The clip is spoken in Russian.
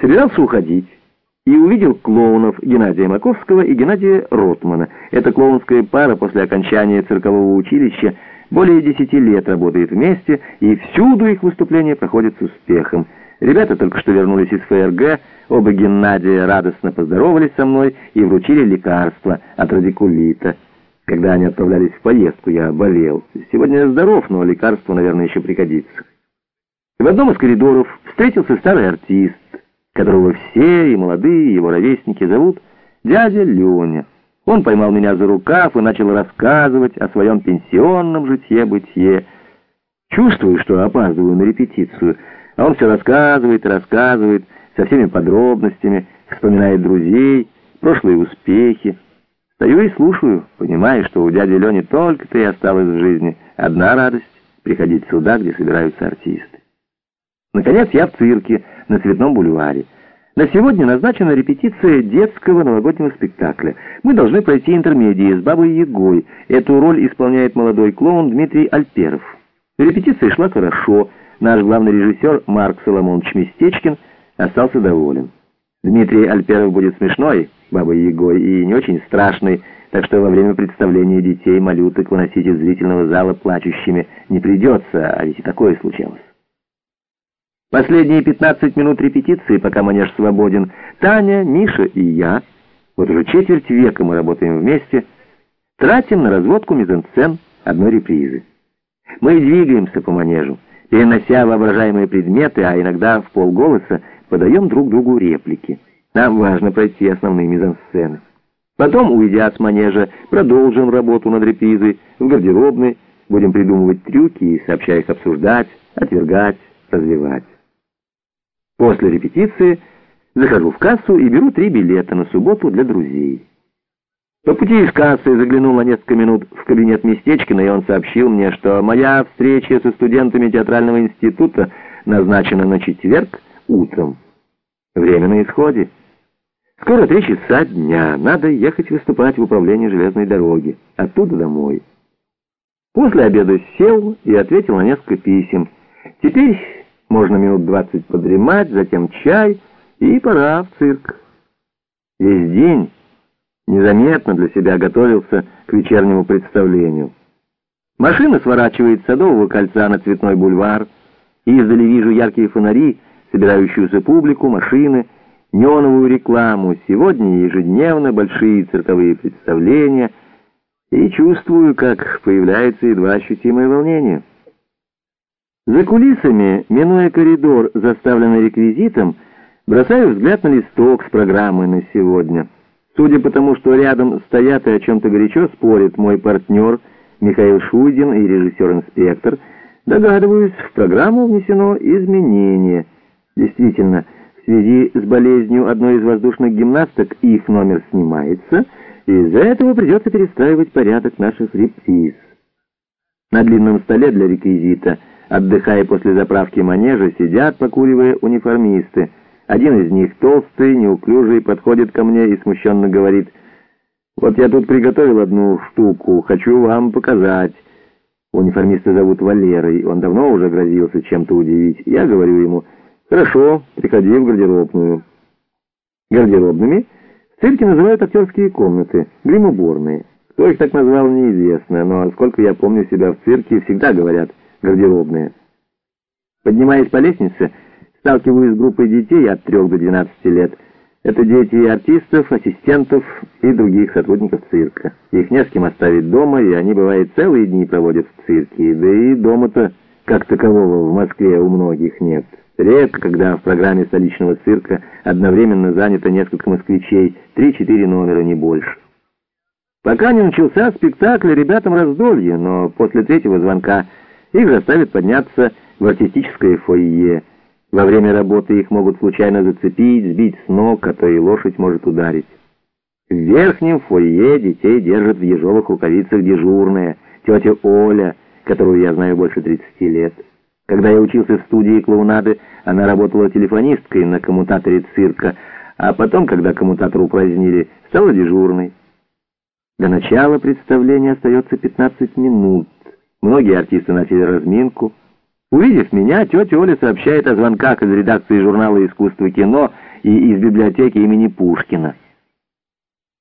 Собирался уходить и увидел клоунов Геннадия Маковского и Геннадия Ротмана. Эта клоунская пара после окончания циркового училища более десяти лет работает вместе, и всюду их выступления проходят с успехом. Ребята только что вернулись из ФРГ, оба Геннадия радостно поздоровались со мной и вручили лекарства от радикулита. Когда они отправлялись в поездку, я болел. Сегодня я здоров, но лекарство, наверное, еще пригодится. В одном из коридоров встретился старый артист, которого все, и молодые, и его ровесники зовут дядя Леня. Он поймал меня за рукав и начал рассказывать о своем пенсионном житье-бытие. Чувствую, что опаздываю на репетицию, а он все рассказывает и рассказывает, со всеми подробностями, вспоминает друзей, прошлые успехи. Стою и слушаю, понимая, что у дяди Лени только-то и осталось в жизни одна радость — приходить сюда, где собираются артисты. Наконец я в цирке на Цветном бульваре. На сегодня назначена репетиция детского новогоднего спектакля. Мы должны пройти интермедии с Бабой Егой. Эту роль исполняет молодой клоун Дмитрий Альперов. Репетиция шла хорошо. Наш главный режиссер Марк Соломонович Местечкин остался доволен. Дмитрий Альперов будет смешной, Бабой Егой, и не очень страшный, так что во время представления детей малюток выносить из зрительного зала плачущими не придется, а ведь и такое случалось. Последние 15 минут репетиции, пока манеж свободен, Таня, Миша и я, вот уже четверть века мы работаем вместе, тратим на разводку мизансцен одной репризы. Мы двигаемся по манежу, перенося воображаемые предметы, а иногда в полголоса подаем друг другу реплики. Нам важно пройти основные мизансцены. Потом, уйдя с манежа, продолжим работу над репризой в гардеробной, будем придумывать трюки и сообща их обсуждать, отвергать, развивать. После репетиции захожу в кассу и беру три билета на субботу для друзей. По пути из кассы заглянул на несколько минут в кабинет Местечкина, и он сообщил мне, что моя встреча со студентами театрального института назначена на четверг утром. Время на исходе. Скоро три часа дня. Надо ехать выступать в управление железной дороги. Оттуда домой. После обеда сел и ответил на несколько писем. Теперь можно минут двадцать подремать, затем чай и пора в цирк. Весь день незаметно для себя готовился к вечернему представлению. Машина сворачивает с Садового кольца на Цветной бульвар. Издали вижу яркие фонари, собирающуюся публику, машины, неоновую рекламу. Сегодня ежедневно большие цирковые представления. И чувствую, как появляется едва ощутимое волнение. За кулисами, минуя коридор, заставленный реквизитом, бросаю взгляд на листок с программой на сегодня. Судя по тому, что рядом стоят и о чем-то горячо спорят мой партнер Михаил Шуйдин и режиссер-инспектор, догадываюсь, в программу внесено изменение. Действительно, в связи с болезнью одной из воздушных гимнасток их номер снимается, и из-за этого придется перестраивать порядок наших реприз. На длинном столе для реквизита – Отдыхая после заправки манежа, сидят, покуривая униформисты. Один из них, толстый, неуклюжий, подходит ко мне и смущенно говорит, «Вот я тут приготовил одну штуку, хочу вам показать». Униформиста зовут Валерой, он давно уже грозился чем-то удивить. Я говорю ему, «Хорошо, приходи в гардеробную». Гардеробными в цирке называют актерские комнаты, гримуборные. Кто их так назвал, неизвестно, но сколько я помню себя в цирке, всегда говорят гардеробные. Поднимаясь по лестнице, сталкиваюсь с группой детей от 3 до 12 лет. Это дети артистов, ассистентов и других сотрудников цирка. Их не с кем оставить дома, и они, бывает, целые дни проводят в цирке. Да и дома-то, как такового, в Москве у многих нет. Редко, когда в программе столичного цирка одновременно занято несколько москвичей, 3-4 номера, не больше. Пока не начался спектакль, ребятам раздолье, но после третьего звонка их заставят подняться в артистическое фойе. Во время работы их могут случайно зацепить, сбить с ног, а то и лошадь может ударить. В верхнем фойе детей держат в ежовых рукавицах дежурная, тетя Оля, которую я знаю больше 30 лет. Когда я учился в студии клоунады, она работала телефонисткой на коммутаторе цирка, а потом, когда коммутатор упразднили, стала дежурной. До начала представления остается 15 минут. Многие артисты начали разминку. Увидев меня, тетя Оля сообщает о звонках из редакции журнала «Искусство кино» и из библиотеки имени Пушкина.